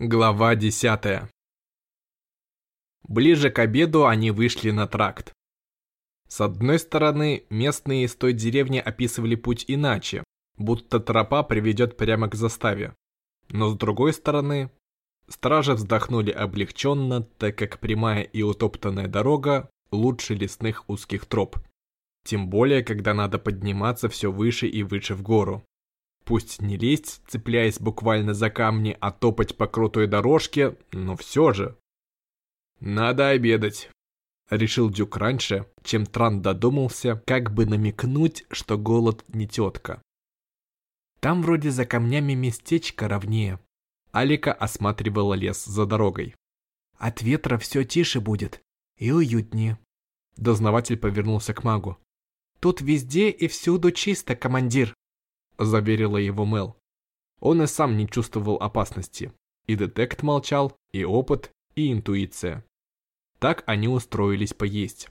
Глава 10 Ближе к обеду они вышли на тракт. С одной стороны, местные из той деревни описывали путь иначе, будто тропа приведет прямо к заставе. Но с другой стороны, стражи вздохнули облегченно, так как прямая и утоптанная дорога лучше лесных узких троп. Тем более, когда надо подниматься все выше и выше в гору. Пусть не лезть, цепляясь буквально за камни, а топать по крутой дорожке, но все же. «Надо обедать», — решил Дюк раньше, чем Тран додумался, как бы намекнуть, что голод не тетка. Там вроде за камнями местечко ровнее. Алика осматривала лес за дорогой. От ветра все тише будет и уютнее. Дознаватель повернулся к магу. Тут везде и всюду чисто, командир заверила его Мел. Он и сам не чувствовал опасности. И детект молчал, и опыт, и интуиция. Так они устроились поесть.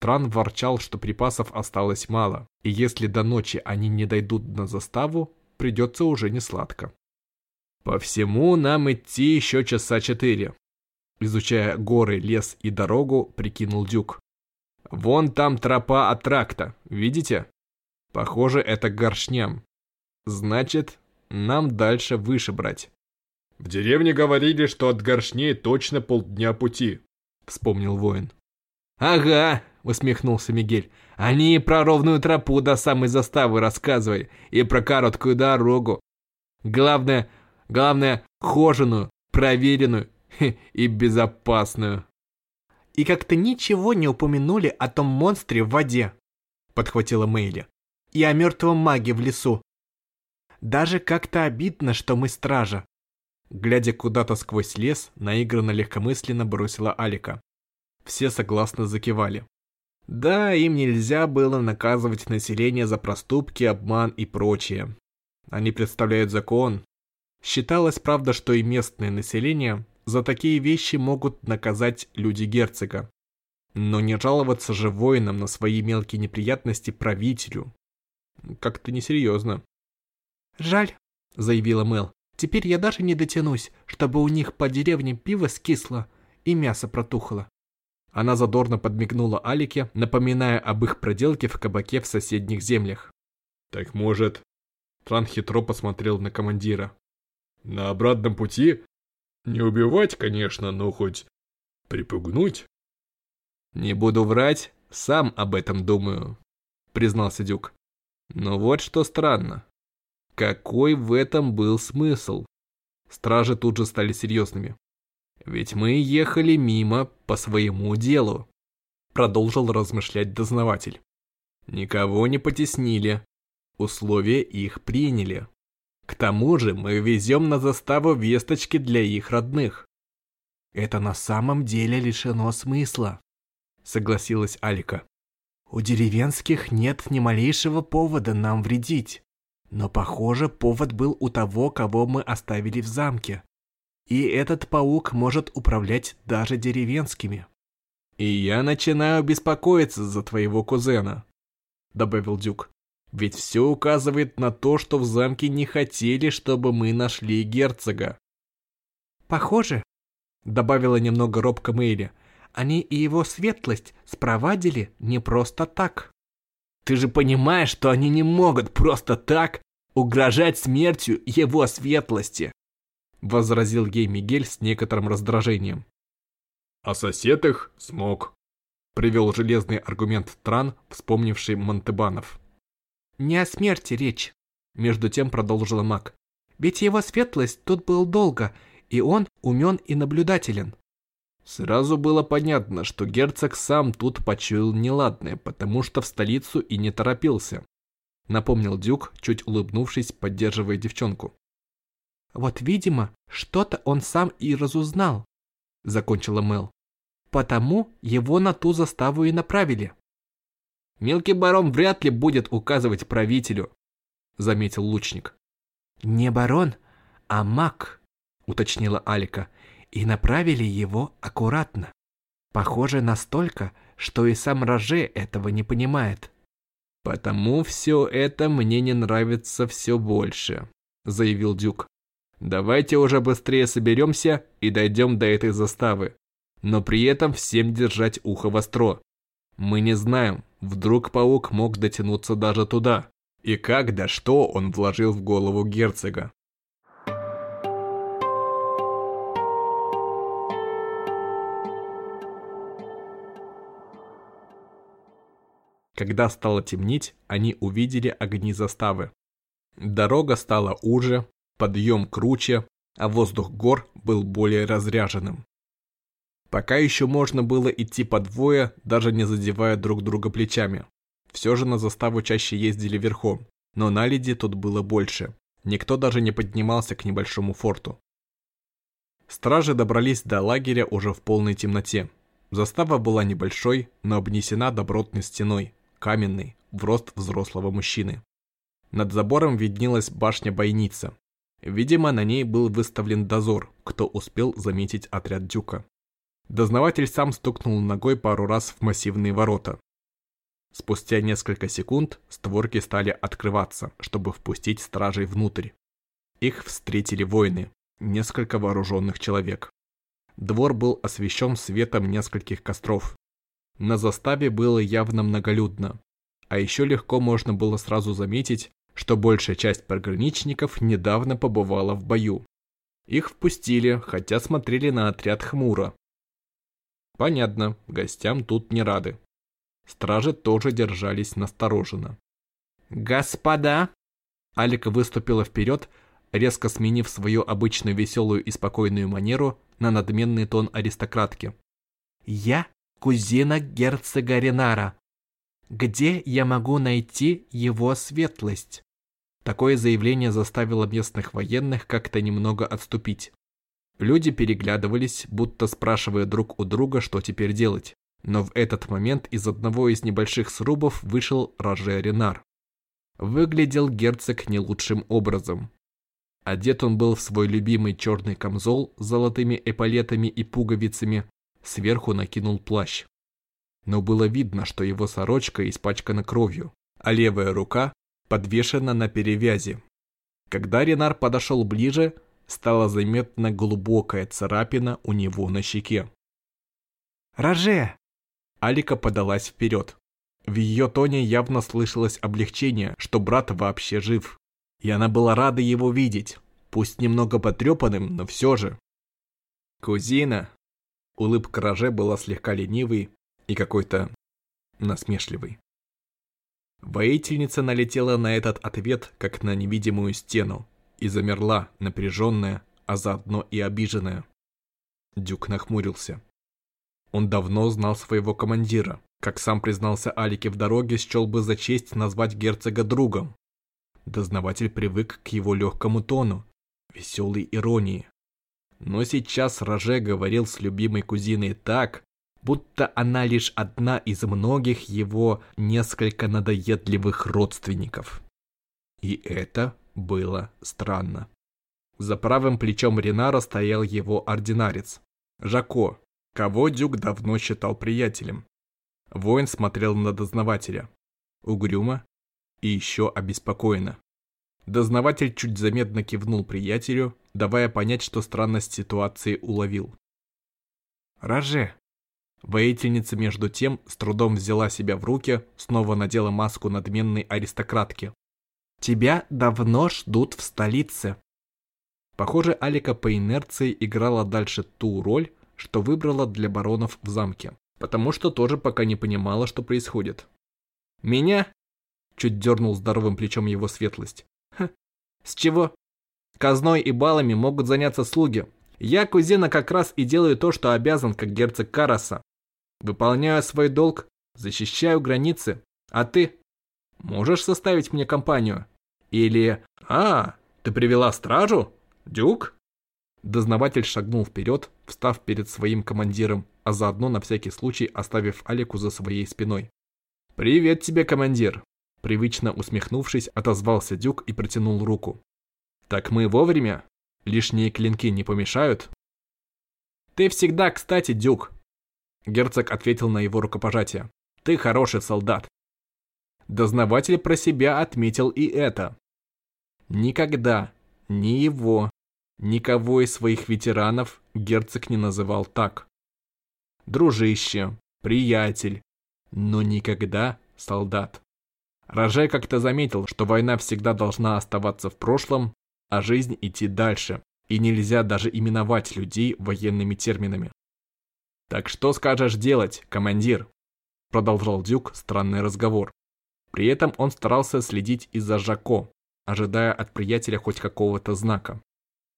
Тран ворчал, что припасов осталось мало, и если до ночи они не дойдут на заставу, придется уже не сладко. По всему нам идти еще часа четыре. Изучая горы, лес и дорогу, прикинул Дюк. Вон там тропа от тракта, видите? Похоже, это горшням. Значит, нам дальше выше брать. В деревне говорили, что от горшней точно полдня пути, вспомнил воин. Ага, усмехнулся Мигель. Они и про ровную тропу до самой заставы рассказывали, и про короткую дорогу. Главное, главное, хоженую, проверенную и безопасную. И как-то ничего не упомянули о том монстре в воде, подхватила Мэйли. И о мертвом маге в лесу. Даже как-то обидно, что мы стража. Глядя куда-то сквозь лес, наигранно легкомысленно бросила Алика. Все согласно закивали. Да, им нельзя было наказывать население за проступки, обман и прочее. Они представляют закон. Считалось, правда, что и местное население за такие вещи могут наказать люди герцога. Но не жаловаться же воинам на свои мелкие неприятности правителю. Как-то несерьезно. «Жаль», — заявила Мэл. «Теперь я даже не дотянусь, чтобы у них по деревне пиво скисло и мясо протухло». Она задорно подмигнула Алике, напоминая об их проделке в кабаке в соседних землях. «Так может...» Тран хитро посмотрел на командира. «На обратном пути? Не убивать, конечно, но хоть припугнуть?» «Не буду врать, сам об этом думаю», — признался Дюк. «Но вот что странно. Какой в этом был смысл? Стражи тут же стали серьезными. Ведь мы ехали мимо по своему делу. Продолжил размышлять дознаватель. Никого не потеснили. Условия их приняли. К тому же мы везем на заставу весточки для их родных. Это на самом деле лишено смысла, согласилась Алика. У деревенских нет ни малейшего повода нам вредить. Но, похоже, повод был у того, кого мы оставили в замке. И этот паук может управлять даже деревенскими. «И я начинаю беспокоиться за твоего кузена», — добавил Дюк. «Ведь все указывает на то, что в замке не хотели, чтобы мы нашли герцога». «Похоже», — добавила немного робко Мэйли, «они и его светлость спровадили не просто так». Ты же понимаешь, что они не могут просто так угрожать смертью его светлости, возразил ей Мигель с некоторым раздражением. А сосед их смог, привел железный аргумент Тран, вспомнивший Монтебанов. Не о смерти речь, между тем продолжила маг. Ведь его светлость тут был долго, и он умен и наблюдателен. Сразу было понятно, что герцог сам тут почуял неладное, потому что в столицу и не торопился. Напомнил Дюк, чуть улыбнувшись, поддерживая девчонку. «Вот, видимо, что-то он сам и разузнал», — закончила Мел. «Потому его на ту заставу и направили». «Мелкий барон вряд ли будет указывать правителю», — заметил лучник. «Не барон, а маг», — уточнила Алика и направили его аккуратно. Похоже настолько, что и сам Роже этого не понимает. «Потому все это мне не нравится все больше», — заявил Дюк. Давайте уже быстрее соберемся и дойдем до этой заставы. Но при этом всем держать ухо востро. Мы не знаем, вдруг паук мог дотянуться даже туда. И как да что он вложил в голову герцога. Когда стало темнеть, они увидели огни заставы. Дорога стала уже, подъем круче, а воздух гор был более разряженным. Пока еще можно было идти по двое, даже не задевая друг друга плечами. Все же на заставу чаще ездили верхом, но наледи тут было больше. Никто даже не поднимался к небольшому форту. Стражи добрались до лагеря уже в полной темноте. Застава была небольшой, но обнесена добротной стеной, каменной, в рост взрослого мужчины. Над забором виднелась башня-бойница. Видимо, на ней был выставлен дозор, кто успел заметить отряд Дюка. Дознаватель сам стукнул ногой пару раз в массивные ворота. Спустя несколько секунд створки стали открываться, чтобы впустить стражей внутрь. Их встретили воины, несколько вооруженных человек. Двор был освещен светом нескольких костров. На заставе было явно многолюдно, а еще легко можно было сразу заметить, что большая часть пограничников недавно побывала в бою. Их впустили, хотя смотрели на отряд хмуро. Понятно, гостям тут не рады. Стражи тоже держались настороженно. «Господа!» Алика выступила вперед, резко сменив свою обычную веселую и спокойную манеру на надменный тон аристократки. «Я кузина герцога Ренара. Где я могу найти его светлость?» Такое заявление заставило местных военных как-то немного отступить. Люди переглядывались, будто спрашивая друг у друга, что теперь делать. Но в этот момент из одного из небольших срубов вышел Роже Ренар. Выглядел герцог не лучшим образом. Одет он был в свой любимый черный камзол с золотыми эполетами и пуговицами, сверху накинул плащ. Но было видно, что его сорочка испачкана кровью, а левая рука подвешена на перевязи. Когда Ренар подошел ближе, стала заметна глубокая царапина у него на щеке. «Роже!» Алика подалась вперед. В ее тоне явно слышалось облегчение, что брат вообще жив. И она была рада его видеть, пусть немного потрепанным, но все же. «Кузина!» Улыбка Роже была слегка ленивой и какой-то насмешливой. Воительница налетела на этот ответ, как на невидимую стену, и замерла, напряженная, а заодно и обиженная. Дюк нахмурился. Он давно знал своего командира. Как сам признался Алике в дороге, счел бы за честь назвать герцога другом. Дознаватель привык к его легкому тону, веселой иронии. Но сейчас Роже говорил с любимой кузиной так, будто она лишь одна из многих его несколько надоедливых родственников. И это было странно. За правым плечом Ренара стоял его ординарец, Жако, кого Дюк давно считал приятелем. Воин смотрел на дознавателя, угрюмо и еще обеспокоенно. Дознаватель чуть заметно кивнул приятелю, давая понять, что странность ситуации уловил. «Роже!» Воительница между тем с трудом взяла себя в руки, снова надела маску надменной аристократки. «Тебя давно ждут в столице!» Похоже, Алика по инерции играла дальше ту роль, что выбрала для баронов в замке, потому что тоже пока не понимала, что происходит. «Меня?» – чуть дернул здоровым плечом его светлость. «Ха, с чего? Казной и балами могут заняться слуги. Я, кузина, как раз и делаю то, что обязан, как герцог Караса. Выполняю свой долг, защищаю границы. А ты? Можешь составить мне компанию? Или... А, ты привела стражу? Дюк?» Дознаватель шагнул вперед, встав перед своим командиром, а заодно на всякий случай оставив Алику за своей спиной. «Привет тебе, командир!» Привычно усмехнувшись, отозвался Дюк и протянул руку. «Так мы вовремя? Лишние клинки не помешают?» «Ты всегда кстати, Дюк!» Герцог ответил на его рукопожатие. «Ты хороший солдат!» Дознаватель про себя отметил и это. Никогда ни его, Никого из своих ветеранов герцог не называл так. Дружище, приятель, но никогда солдат. Роже как-то заметил, что война всегда должна оставаться в прошлом, а жизнь идти дальше, и нельзя даже именовать людей военными терминами. «Так что скажешь делать, командир?» Продолжал Дюк странный разговор. При этом он старался следить и за Жако, ожидая от приятеля хоть какого-то знака.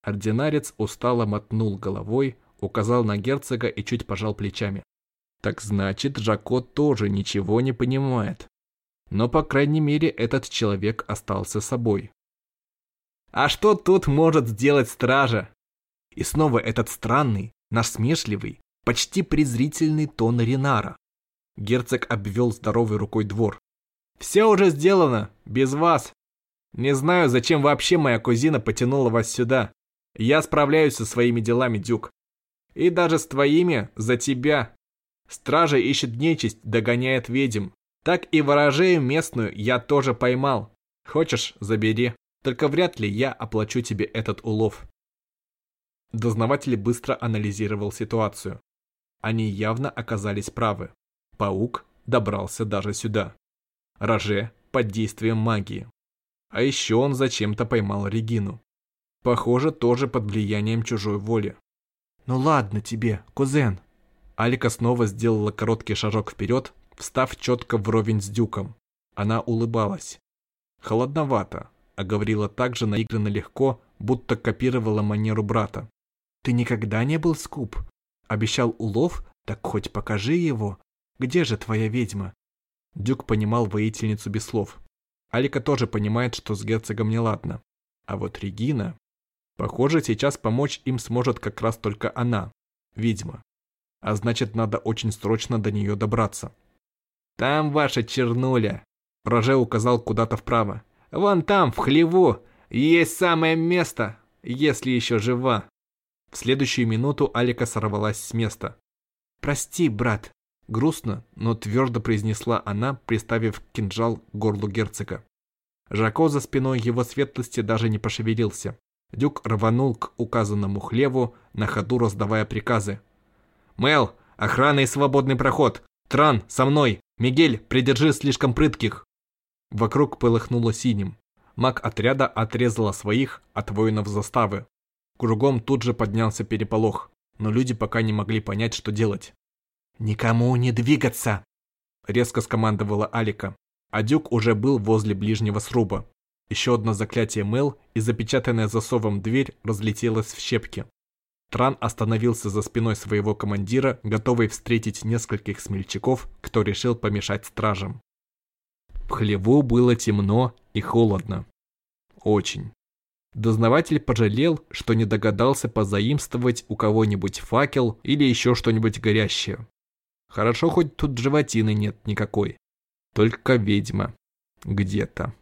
Ординарец устало мотнул головой, указал на герцога и чуть пожал плечами. Так значит, Жако тоже ничего не понимает. Но, по крайней мере, этот человек остался собой. А что тут может сделать стража? И снова этот странный, насмешливый, почти презрительный тон Ренара. Герцог обвел здоровой рукой двор. «Все уже сделано, без вас. Не знаю, зачем вообще моя кузина потянула вас сюда. Я справляюсь со своими делами, Дюк. И даже с твоими за тебя. Стража ищет нечисть, догоняет ведьм. Так и ворожею местную я тоже поймал. Хочешь, забери. Только вряд ли я оплачу тебе этот улов. Дознаватель быстро анализировал ситуацию. Они явно оказались правы. Паук добрался даже сюда. Роже под действием магии. А еще он зачем-то поймал Регину. Похоже, тоже под влиянием чужой воли. «Ну ладно тебе, кузен». Алика снова сделала короткий шажок вперед, встав четко вровень с Дюком. Она улыбалась. Холодновато, а говорила так же наигранно легко, будто копировала манеру брата. «Ты никогда не был скуп? Обещал улов? Так хоть покажи его. Где же твоя ведьма?» Дюк понимал воительницу без слов. Алика тоже понимает, что с герцогом неладно. А вот Регина... Похоже, сейчас помочь им сможет как раз только она, ведьма. А значит, надо очень срочно до нее добраться. «Там ваша чернуля!» Роже указал куда-то вправо. «Вон там, в хлеву, есть самое место, если еще жива!» В следующую минуту Алика сорвалась с места. «Прости, брат!» Грустно, но твердо произнесла она, приставив кинжал к горлу герцога. Жако за спиной его светлости даже не пошевелился. Дюк рванул к указанному хлеву, на ходу раздавая приказы. «Мел, охрана и свободный проход! Тран, со мной! Мигель, придержи слишком прытких!» Вокруг полыхнуло синим. Маг отряда отрезала своих от воинов заставы. Кругом тут же поднялся переполох, но люди пока не могли понять, что делать. «Никому не двигаться!» Резко скомандовала Алика. А Дюк уже был возле ближнего сруба. Еще одно заклятие Мэл и запечатанная засовом дверь разлетелась в щепки. Тран остановился за спиной своего командира, готовый встретить нескольких смельчаков, кто решил помешать стражам. В хлеву было темно и холодно. Очень. Дознаватель пожалел, что не догадался позаимствовать у кого-нибудь факел или еще что-нибудь горящее. Хорошо, хоть тут животины нет никакой. Только ведьма. Где-то.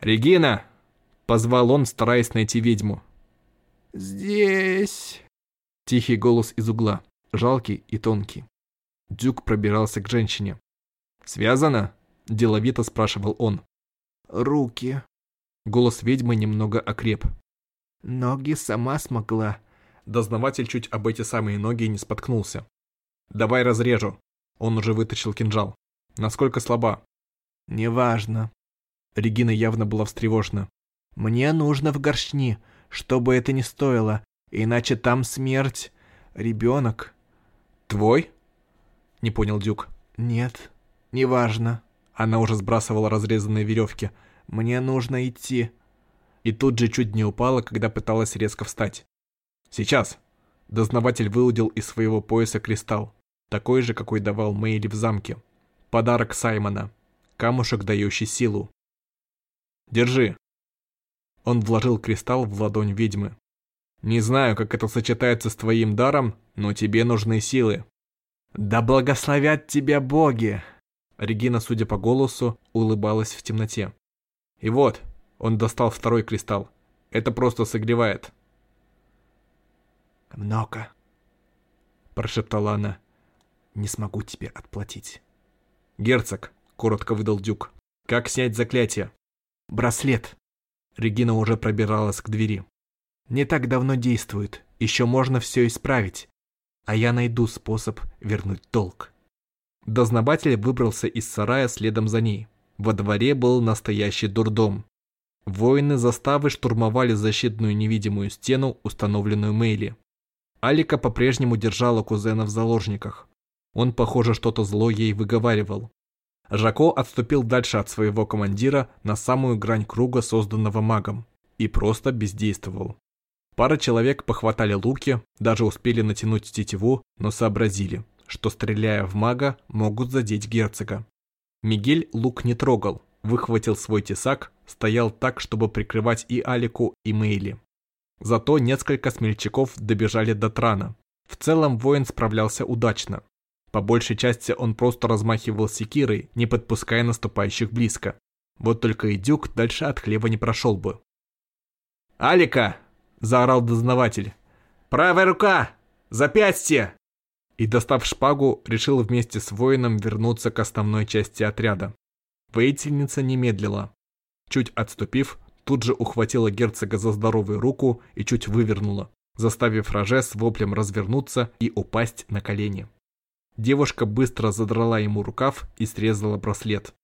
«Регина!» — позвал он, стараясь найти ведьму. «Здесь...» Тихий голос из угла, жалкий и тонкий. Дюк пробирался к женщине. «Связано?» – деловито спрашивал он. «Руки». Голос ведьмы немного окреп. «Ноги сама смогла». Дознаватель чуть об эти самые ноги не споткнулся. «Давай разрежу». Он уже вытащил кинжал. Насколько слаба? Неважно. Регина явно была встревожена. Мне нужно в горшни, что бы это ни стоило, иначе там смерть. Ребенок. Твой? Не понял Дюк. Нет, неважно. Она уже сбрасывала разрезанные веревки. Мне нужно идти. И тут же чуть не упала, когда пыталась резко встать. Сейчас. Дознаватель выудил из своего пояса кристалл, такой же, какой давал Мэйли в замке. Подарок Саймона. Камушек, дающий силу. Держи. Он вложил кристалл в ладонь ведьмы. Не знаю, как это сочетается с твоим даром, но тебе нужны силы. Да благословят тебя боги. Регина, судя по голосу, улыбалась в темноте. И вот, он достал второй кристалл. Это просто согревает. Много, прошептала она. Не смогу тебе отплатить. «Герцог», — коротко выдал Дюк. «Как снять заклятие?» «Браслет». Регина уже пробиралась к двери. не так давно действует, еще можно все исправить. А я найду способ вернуть долг. Дознаватель выбрался из сарая следом за ней. Во дворе был настоящий дурдом. Воины заставы штурмовали защитную невидимую стену, установленную Мэйли. Алика по-прежнему держала кузена в заложниках. Он, похоже, что-то зло ей выговаривал. Жако отступил дальше от своего командира на самую грань круга, созданного магом, и просто бездействовал. Пара человек похватали луки, даже успели натянуть тетиву, но сообразили, что, стреляя в мага, могут задеть герцога. Мигель лук не трогал, выхватил свой тесак, стоял так, чтобы прикрывать и Алику, и Мейли. Зато несколько смельчаков добежали до Трана. В целом воин справлялся удачно. По большей части он просто размахивал секирой, не подпуская наступающих близко. Вот только и Дюк дальше от хлеба не прошел бы. «Алика!» – заорал дознаватель. «Правая рука! Запястье!» И, достав шпагу, решил вместе с воином вернуться к основной части отряда. Воительница не медлила. Чуть отступив, тут же ухватила герцога за здоровую руку и чуть вывернула, заставив Роже с воплем развернуться и упасть на колени. Девушка быстро задрала ему рукав и срезала браслет.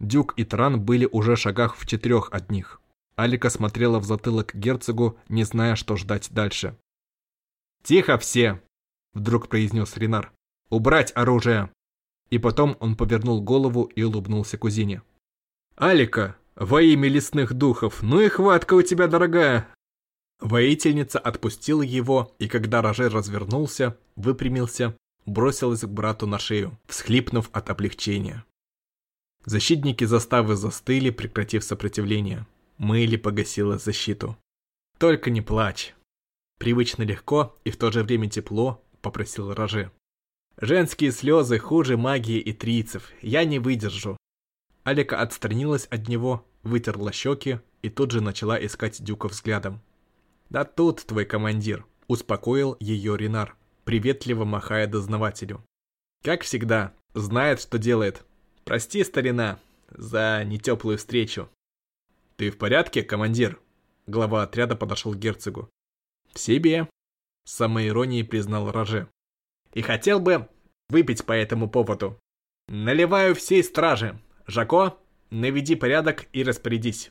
Дюк и Тран были уже шагах в четырех от них. Алика смотрела в затылок герцогу, не зная, что ждать дальше. «Тихо все!» – вдруг произнес Ренар. «Убрать оружие!» И потом он повернул голову и улыбнулся кузине. «Алика, во имя лесных духов, ну и хватка у тебя дорогая!» Воительница отпустила его, и когда Рожер развернулся, выпрямился, бросилась к брату на шею, всхлипнув от облегчения. Защитники заставы застыли, прекратив сопротивление. Мэйли погасила защиту. «Только не плачь!» Привычно легко и в то же время тепло попросил Роже. «Женские слезы хуже магии и трийцев. Я не выдержу». Алика отстранилась от него, вытерла щеки и тут же начала искать Дюка взглядом. «Да тут твой командир», — успокоил ее Ренар, приветливо махая дознавателю. «Как всегда, знает, что делает. Прости, старина, за нетеплую встречу». «Ты в порядке, командир?» Глава отряда подошел к герцогу. «В себе», — с самой иронией признал Роже. «И хотел бы выпить по этому поводу. Наливаю всей страже. Жако, наведи порядок и распорядись».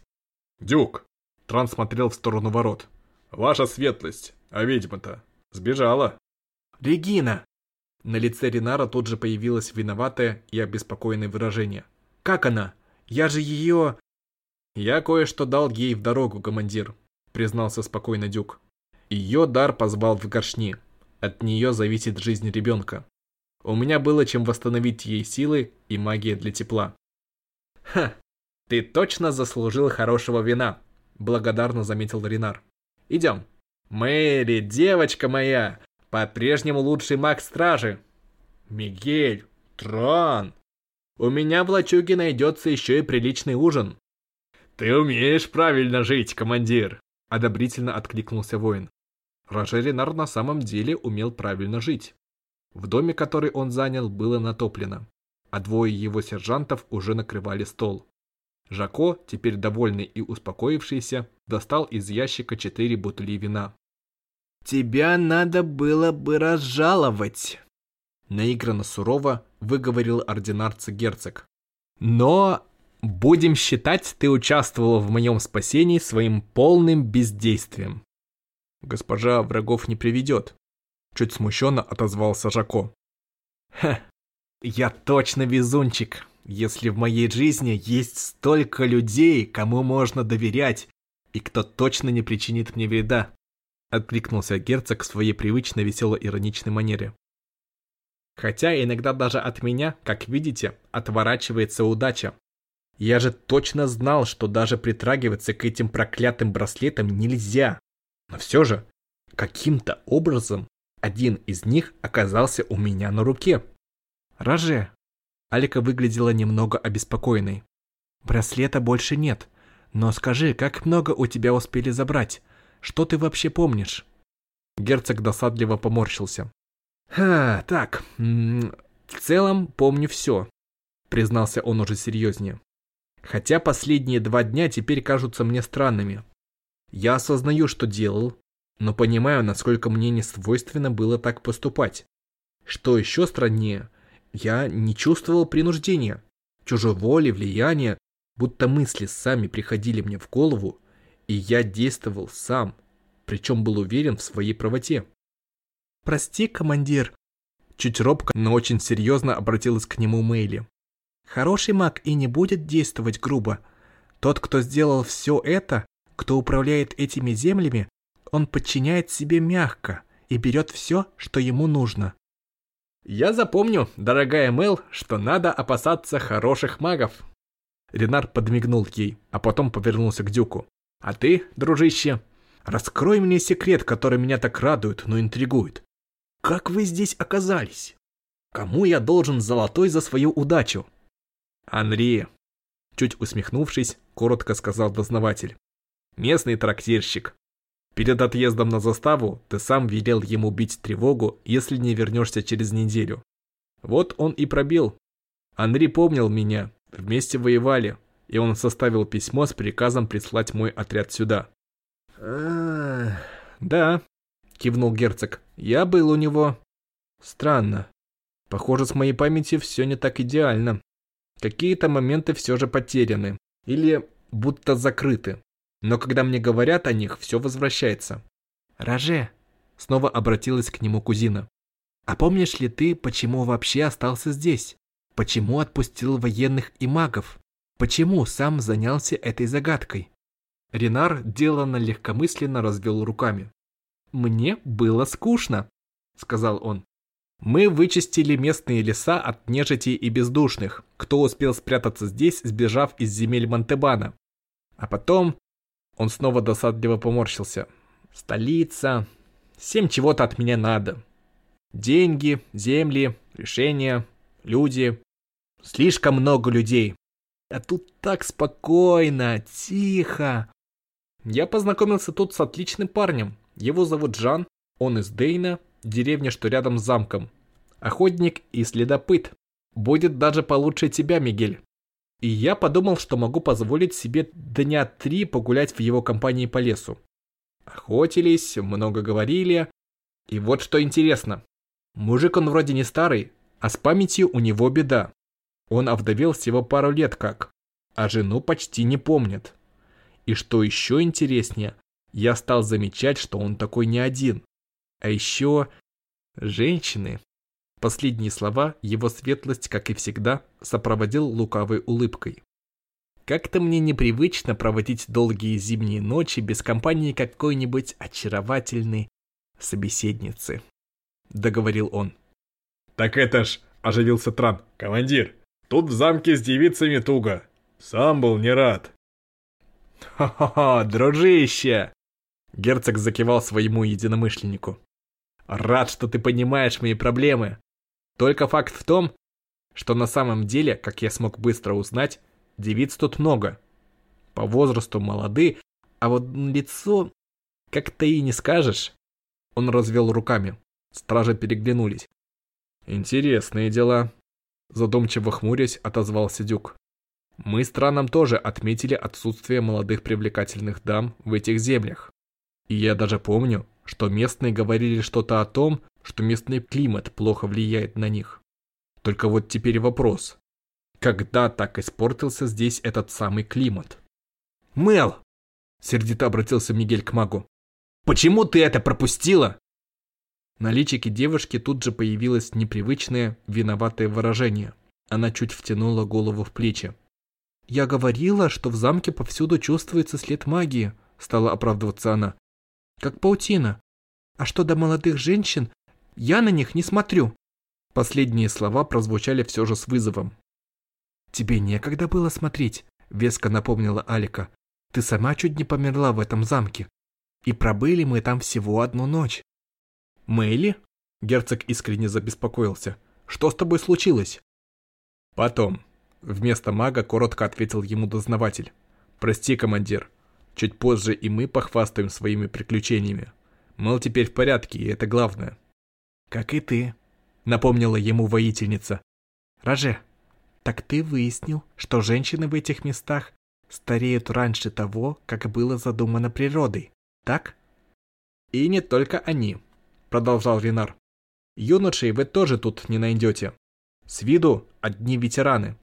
«Дюк!» Тран смотрел в сторону ворот. «Ваша светлость, а ведьма-то сбежала». «Регина!» На лице Ринара тут же появилось виноватое и обеспокоенное выражение. «Как она? Я же ее...» «Я кое-что дал ей в дорогу, командир», — признался спокойно Дюк. Ее дар позвал в горшни. От нее зависит жизнь ребенка. У меня было чем восстановить ей силы и магия для тепла. «Ха, ты точно заслужил хорошего вина», — благодарно заметил Ринар. «Идем». «Мэри, девочка моя, по-прежнему лучший маг стражи». «Мигель, Трон, у меня в лачуге найдется еще и приличный ужин». «Ты умеешь правильно жить, командир», — одобрительно откликнулся воин. Роже Ренар на самом деле умел правильно жить. В доме, который он занял, было натоплено, а двое его сержантов уже накрывали стол. Жако, теперь довольный и успокоившийся, достал из ящика четыре бутыли вина. «Тебя надо было бы разжаловать!» Наигранно сурово выговорил ординарца герцог. «Но будем считать, ты участвовал в моем спасении своим полным бездействием. Госпожа врагов не приведет. Чуть смущенно отозвался Жако. Ха, я точно везунчик. Если в моей жизни есть столько людей, кому можно доверять, и кто точно не причинит мне вреда, откликнулся герцог в своей привычной весело-ироничной манере. Хотя иногда даже от меня, как видите, отворачивается удача. Я же точно знал, что даже притрагиваться к этим проклятым браслетам нельзя. Но все же, каким-то образом, один из них оказался у меня на руке. Роже. Алика выглядела немного обеспокоенной. Браслета больше нет. Но скажи, как много у тебя успели забрать? Что ты вообще помнишь? Герцог досадливо поморщился. «Ха, так, в целом помню все», признался он уже серьезнее. Хотя последние два дня теперь кажутся мне странными. Я осознаю, что делал, но понимаю, насколько мне не свойственно было так поступать. Что еще страннее, я не чувствовал принуждения, чужой воли, влияния, будто мысли сами приходили мне в голову, и я действовал сам, причем был уверен в своей правоте. «Прости, командир», — чуть робко, но очень серьезно обратилась к нему Мэйли. «Хороший маг и не будет действовать грубо. Тот, кто сделал все это, кто управляет этими землями, он подчиняет себе мягко и берет все, что ему нужно. Я запомню, дорогая Мэл, что надо опасаться хороших магов. Ренар подмигнул ей, а потом повернулся к Дюку. А ты, дружище, раскрой мне секрет, который меня так радует, но интригует. Как вы здесь оказались? Кому я должен золотой за свою удачу? Анри, чуть усмехнувшись, коротко сказал дознаватель. Местный трактирщик. Перед отъездом на заставу ты сам велел ему бить тревогу, если не вернешься через неделю. Вот он и пробил. Анри помнил меня, вместе воевали, и он составил письмо с приказом прислать мой отряд сюда. «Да», — кивнул герцог, — «я был у него». «Странно. Похоже, с моей памятью все не так идеально. Какие-то моменты все же потеряны, или будто закрыты но когда мне говорят о них, все возвращается. «Роже», — снова обратилась к нему кузина, «а помнишь ли ты, почему вообще остался здесь? Почему отпустил военных и магов? Почему сам занялся этой загадкой?» Ренар деланно легкомысленно развел руками. «Мне было скучно», — сказал он. «Мы вычистили местные леса от нежити и бездушных, кто успел спрятаться здесь, сбежав из земель Монтебана. А потом он снова досадливо поморщился. Столица. Всем чего-то от меня надо. Деньги, земли, решения, люди. Слишком много людей. А тут так спокойно, тихо. Я познакомился тут с отличным парнем. Его зовут Жан, он из Дейна, деревня, что рядом с замком. Охотник и следопыт. Будет даже получше тебя, Мигель. И я подумал, что могу позволить себе дня три погулять в его компании по лесу. Охотились, много говорили. И вот что интересно. Мужик он вроде не старый, а с памятью у него беда. Он овдовел всего пару лет как, а жену почти не помнит. И что еще интереснее, я стал замечать, что он такой не один. А еще женщины. Последние слова его светлость, как и всегда, сопроводил лукавой улыбкой. Как-то мне непривычно проводить долгие зимние ночи без компании какой-нибудь очаровательной собеседницы, договорил он. Так это ж, оживился Тран, командир, тут в замке с девицами туго. Сам был не рад. «Хо-хо-хо, дружище!» Герцог закивал своему единомышленнику. «Рад, что ты понимаешь мои проблемы. Только факт в том, что на самом деле, как я смог быстро узнать, девиц тут много. По возрасту молоды, а вот лицо как-то и не скажешь. Он развел руками. Стражи переглянулись. Интересные дела. Задумчиво хмурясь, отозвался Дюк. Мы странам тоже отметили отсутствие молодых привлекательных дам в этих землях. И я даже помню, что местные говорили что-то о том, что местный климат плохо влияет на них. Только вот теперь вопрос. Когда так испортился здесь этот самый климат? «Мел!» — сердито обратился Мигель к магу. «Почему ты это пропустила?» На личике девушки тут же появилось непривычное, виноватое выражение. Она чуть втянула голову в плечи. «Я говорила, что в замке повсюду чувствуется след магии», — стала оправдываться она. «Как паутина. А что до молодых женщин, я на них не смотрю». Последние слова прозвучали все же с вызовом. «Тебе некогда было смотреть», — веско напомнила Алика. «Ты сама чуть не померла в этом замке. И пробыли мы там всего одну ночь». «Мэйли?» — герцог искренне забеспокоился. «Что с тобой случилось?» «Потом», — вместо мага коротко ответил ему дознаватель. «Прости, командир. Чуть позже и мы похвастаем своими приключениями. Мол, теперь в порядке, и это главное». «Как и ты», — напомнила ему воительница. «Роже, так ты выяснил, что женщины в этих местах стареют раньше того, как было задумано природой, так?» И не только они, продолжал Ренар. Юношей вы тоже тут не найдете. С виду одни ветераны.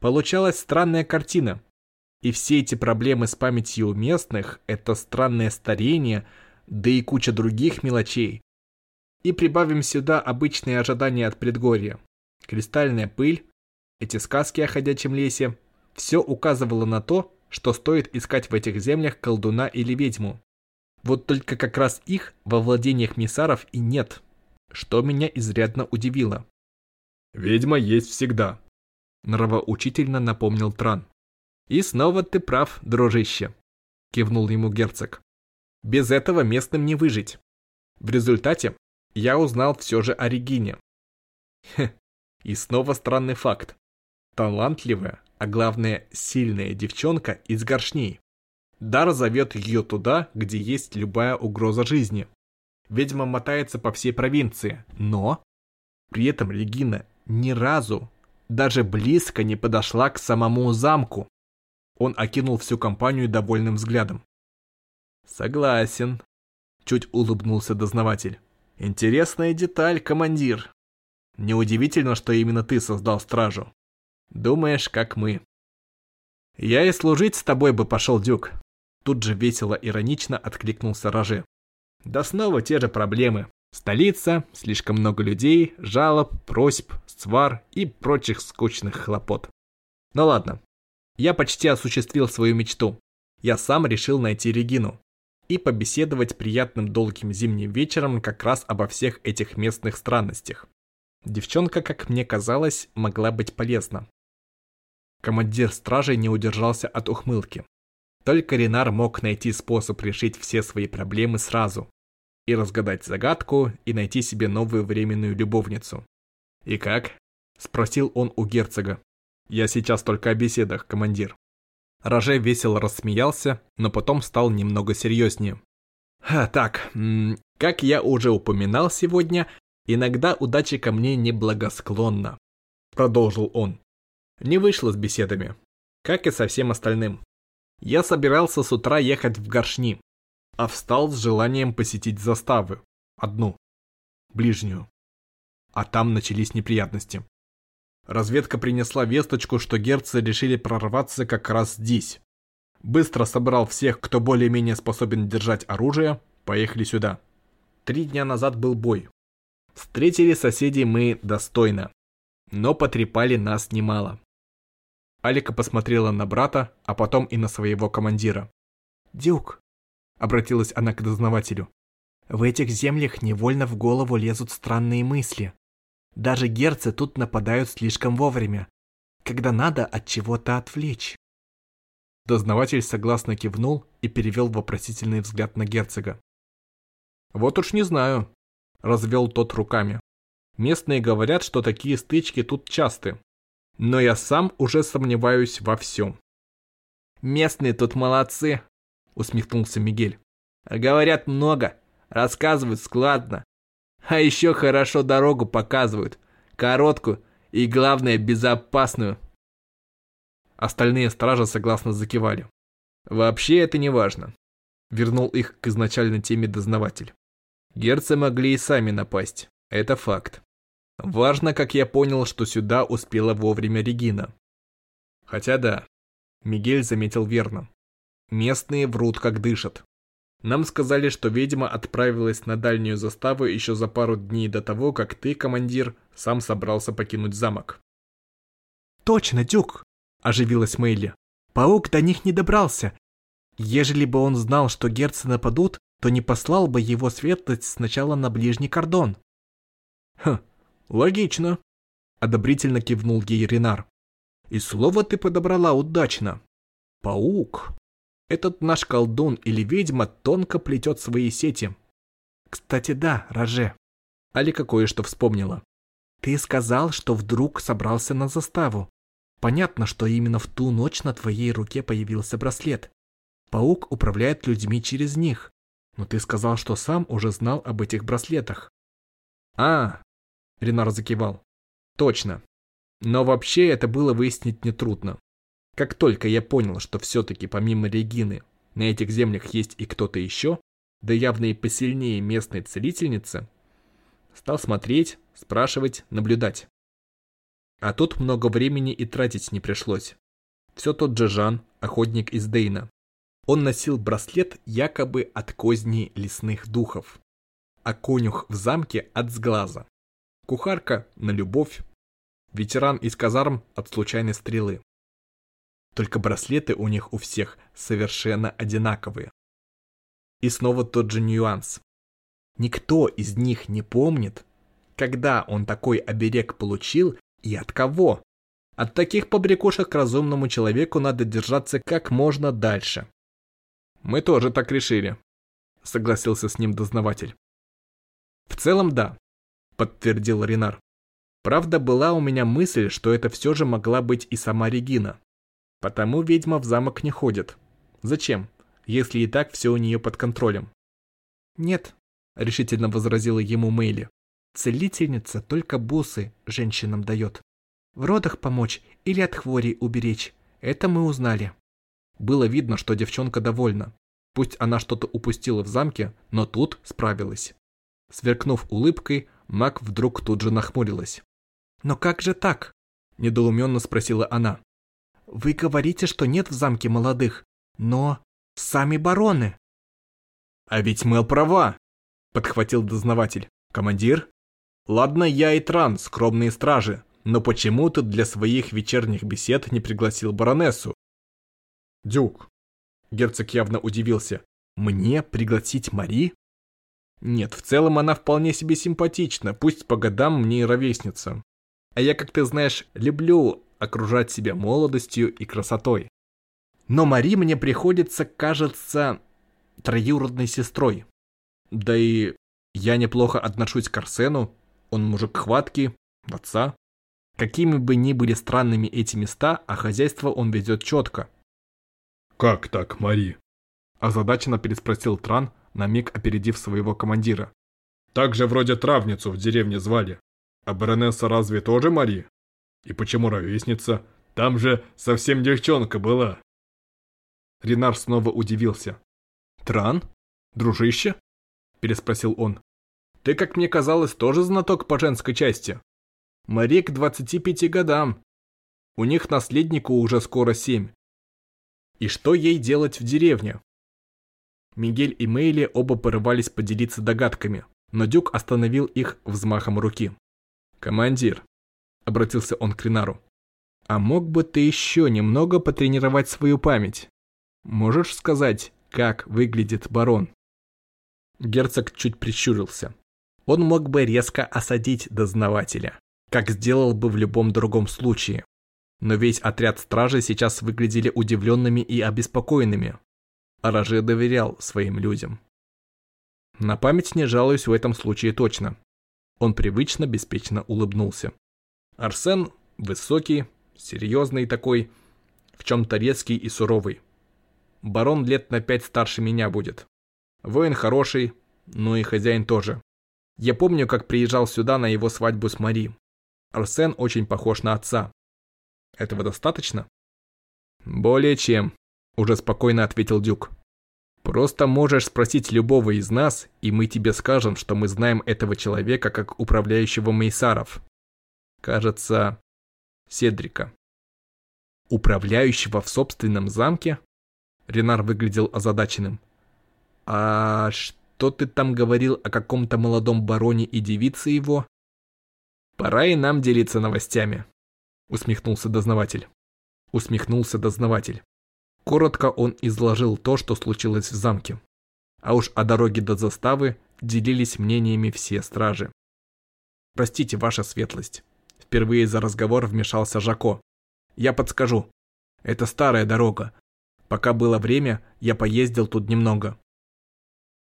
Получалась странная картина. И все эти проблемы с памятью у местных, это странное старение, да и куча других мелочей. И прибавим сюда обычные ожидания от предгорья. Кристальная пыль, эти сказки о ходячем лесе, все указывало на то, что стоит искать в этих землях колдуна или ведьму. Вот только как раз их во владениях миссаров и нет, что меня изрядно удивило. «Ведьма есть всегда», — нравоучительно напомнил Тран. «И снова ты прав, дружище», — кивнул ему герцог. «Без этого местным не выжить. В результате я узнал все же о Регине. Хе, и снова странный факт. Талантливая, а главное сильная девчонка из горшней. Дар зовет ее туда, где есть любая угроза жизни. Ведьма мотается по всей провинции, но... При этом Регина ни разу, даже близко не подошла к самому замку. Он окинул всю компанию довольным взглядом. «Согласен», — чуть улыбнулся дознаватель. «Интересная деталь, командир. Неудивительно, что именно ты создал стражу. Думаешь, как мы». «Я и служить с тобой бы пошел, Дюк», Тут же весело-иронично откликнулся Роже. Да снова те же проблемы. Столица, слишком много людей, жалоб, просьб, свар и прочих скучных хлопот. Ну ладно, я почти осуществил свою мечту. Я сам решил найти Регину и побеседовать приятным долгим зимним вечером как раз обо всех этих местных странностях. Девчонка, как мне казалось, могла быть полезна. Командир стражей не удержался от ухмылки. Только Ренар мог найти способ решить все свои проблемы сразу. И разгадать загадку, и найти себе новую временную любовницу. «И как?» – спросил он у герцога. «Я сейчас только о беседах, командир». Роже весело рассмеялся, но потом стал немного серьезнее. «Так, как я уже упоминал сегодня, иногда удача ко мне неблагосклонна», – продолжил он. «Не вышло с беседами, как и со всем остальным. Я собирался с утра ехать в Горшни, а встал с желанием посетить заставы. Одну. Ближнюю. А там начались неприятности. Разведка принесла весточку, что герцы решили прорваться как раз здесь. Быстро собрал всех, кто более-менее способен держать оружие, поехали сюда. Три дня назад был бой. Встретили соседей мы достойно, но потрепали нас немало. Алика посмотрела на брата, а потом и на своего командира. «Дюк», — обратилась она к дознавателю, — «в этих землях невольно в голову лезут странные мысли. Даже герцы тут нападают слишком вовремя, когда надо от чего-то отвлечь». Дознаватель согласно кивнул и перевел вопросительный взгляд на герцога. «Вот уж не знаю», — развел тот руками. «Местные говорят, что такие стычки тут часты, но я сам уже сомневаюсь во всем. «Местные тут молодцы», — усмехнулся Мигель. «Говорят много, рассказывают складно. А еще хорошо дорогу показывают, короткую и, главное, безопасную». Остальные стражи согласно закивали. «Вообще это не важно», — вернул их к изначальной теме дознаватель. Герцы могли и сами напасть, это факт. Важно, как я понял, что сюда успела вовремя Регина. Хотя да, Мигель заметил верно. Местные врут, как дышат. Нам сказали, что ведьма отправилась на дальнюю заставу еще за пару дней до того, как ты, командир, сам собрался покинуть замок. «Точно, Дюк!» – оживилась Мэйли. «Паук до них не добрался. Ежели бы он знал, что герцы нападут, то не послал бы его светлость сначала на ближний кордон». «Хм, «Логично», — одобрительно кивнул ей Ренар. «И слово ты подобрала удачно. Паук. Этот наш колдун или ведьма тонко плетет свои сети. Кстати, да, Роже. Алика кое-что вспомнила. Ты сказал, что вдруг собрался на заставу. Понятно, что именно в ту ночь на твоей руке появился браслет. Паук управляет людьми через них. Но ты сказал, что сам уже знал об этих браслетах. А, Ренар закивал. Точно. Но вообще это было выяснить нетрудно. Как только я понял, что все-таки помимо Регины на этих землях есть и кто-то еще, да явно и посильнее местной целительницы, стал смотреть, спрашивать, наблюдать. А тут много времени и тратить не пришлось. Все тот же Жан, охотник из Дейна. Он носил браслет якобы от козни лесных духов, а конюх в замке от сглаза. Кухарка на любовь, ветеран из казарм от случайной стрелы. Только браслеты у них у всех совершенно одинаковые. И снова тот же нюанс. Никто из них не помнит, когда он такой оберег получил и от кого. От таких побрякушек разумному человеку надо держаться как можно дальше. Мы тоже так решили, согласился с ним дознаватель. В целом да, подтвердил Ренар. Правда, была у меня мысль, что это все же могла быть и сама Регина. Потому ведьма в замок не ходит. Зачем, если и так все у нее под контролем? Нет, решительно возразила ему Мэйли. Целительница только бусы женщинам дает. В родах помочь или от хвори уберечь, это мы узнали. Было видно, что девчонка довольна. Пусть она что-то упустила в замке, но тут справилась. Сверкнув улыбкой, Мак вдруг тут же нахмурилась. «Но как же так?» – недоуменно спросила она. «Вы говорите, что нет в замке молодых, но сами бароны». «А ведь Мэл права», – подхватил дознаватель. «Командир? Ладно, я и Тран, скромные стражи, но почему ты для своих вечерних бесед не пригласил баронессу?» «Дюк». Герцог явно удивился. «Мне пригласить Мари?» Нет, в целом она вполне себе симпатична, пусть по годам мне и ровесница. А я, как ты знаешь, люблю окружать себя молодостью и красотой. Но Мари мне приходится, кажется, троюродной сестрой. Да и я неплохо отношусь к Арсену, он мужик хваткий, в отца. Какими бы ни были странными эти места, а хозяйство он ведет четко. «Как так, Мари?» Озадаченно переспросил Тран, на миг опередив своего командира. «Так же вроде травницу в деревне звали. А баронесса разве тоже Мари? И почему ровесница? Там же совсем девчонка была». Ренар снова удивился. «Тран? Дружище?» – переспросил он. «Ты, как мне казалось, тоже знаток по женской части. Мари к 25 годам. У них наследнику уже скоро семь. И что ей делать в деревне?» Мигель и Мейли оба порывались поделиться догадками, но Дюк остановил их взмахом руки. «Командир», — обратился он к Ринару, — «а мог бы ты еще немного потренировать свою память? Можешь сказать, как выглядит барон?» Герцог чуть прищурился. Он мог бы резко осадить дознавателя, как сделал бы в любом другом случае. Но весь отряд стражи сейчас выглядели удивленными и обеспокоенными, Араже доверял своим людям. На память не жалуюсь в этом случае точно. Он привычно, беспечно улыбнулся. Арсен высокий, серьезный такой, в чем-то резкий и суровый. Барон лет на пять старше меня будет. Воин хороший, ну и хозяин тоже. Я помню, как приезжал сюда на его свадьбу с Мари. Арсен очень похож на отца. Этого достаточно? Более чем, уже спокойно ответил Дюк. Просто можешь спросить любого из нас, и мы тебе скажем, что мы знаем этого человека как управляющего Мейсаров. Кажется, Седрика. Управляющего в собственном замке? Ренар выглядел озадаченным. А что ты там говорил о каком-то молодом бароне и девице его? Пора и нам делиться новостями, усмехнулся дознаватель. Усмехнулся дознаватель. Коротко он изложил то, что случилось в замке. А уж о дороге до заставы делились мнениями все стражи. «Простите, ваша светлость». Впервые за разговор вмешался Жако. «Я подскажу. Это старая дорога. Пока было время, я поездил тут немного».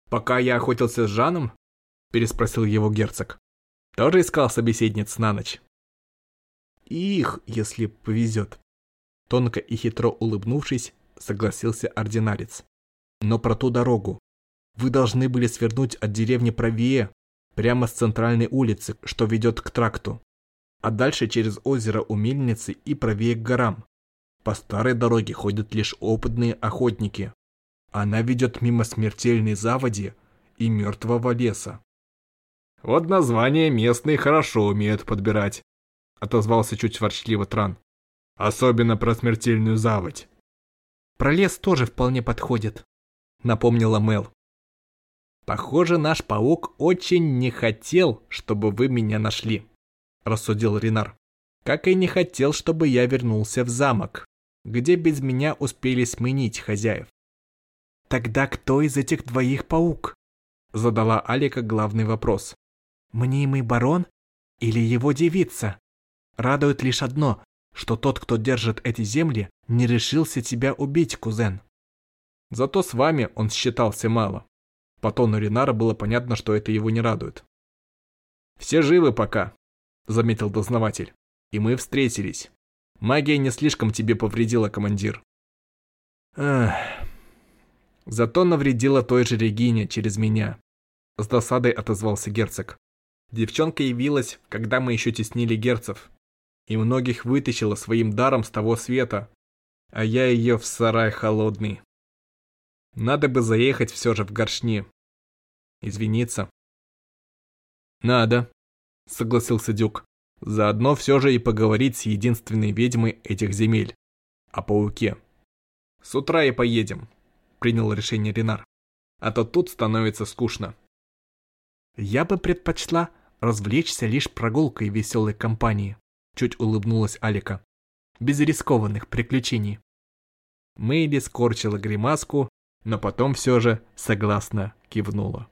«Пока я охотился с Жаном?» переспросил его герцог. «Тоже искал собеседниц на ночь?» «Их, если повезет». Тонко и хитро улыбнувшись, согласился ординарец. Но про ту дорогу. Вы должны были свернуть от деревни правее, прямо с центральной улицы, что ведет к тракту. А дальше через озеро у мельницы и правее к горам. По старой дороге ходят лишь опытные охотники. Она ведет мимо смертельной заводи, и мертвого леса. Вот название местные хорошо умеют подбирать, отозвался чуть ворчливо Тран. Особенно про смертельную заводь. Про лес тоже вполне подходит, напомнила Мел. Похоже, наш паук очень не хотел, чтобы вы меня нашли, рассудил Ринар. Как и не хотел, чтобы я вернулся в замок, где без меня успели сменить хозяев. Тогда кто из этих двоих паук? Задала Алика главный вопрос. Мнимый барон или его девица? Радует лишь одно, что тот, кто держит эти земли, не решился тебя убить, кузен. Зато с вами он считался мало. По тону Ринара было понятно, что это его не радует. «Все живы пока», — заметил дознаватель. «И мы встретились. Магия не слишком тебе повредила, командир». «Эх...» Зато навредила той же Регине через меня. С досадой отозвался герцог. Девчонка явилась, когда мы еще теснили герцев, и многих вытащила своим даром с того света, а я ее в сарай холодный. Надо бы заехать все же в горшни. Извиниться. Надо, согласился Дюк. Заодно все же и поговорить с единственной ведьмой этих земель. О пауке. С утра и поедем, принял решение Ренар. А то тут становится скучно. Я бы предпочла развлечься лишь прогулкой веселой компании», — чуть улыбнулась Алика. «Без рискованных приключений». Мэйли скорчила гримаску, но потом все же согласно кивнула.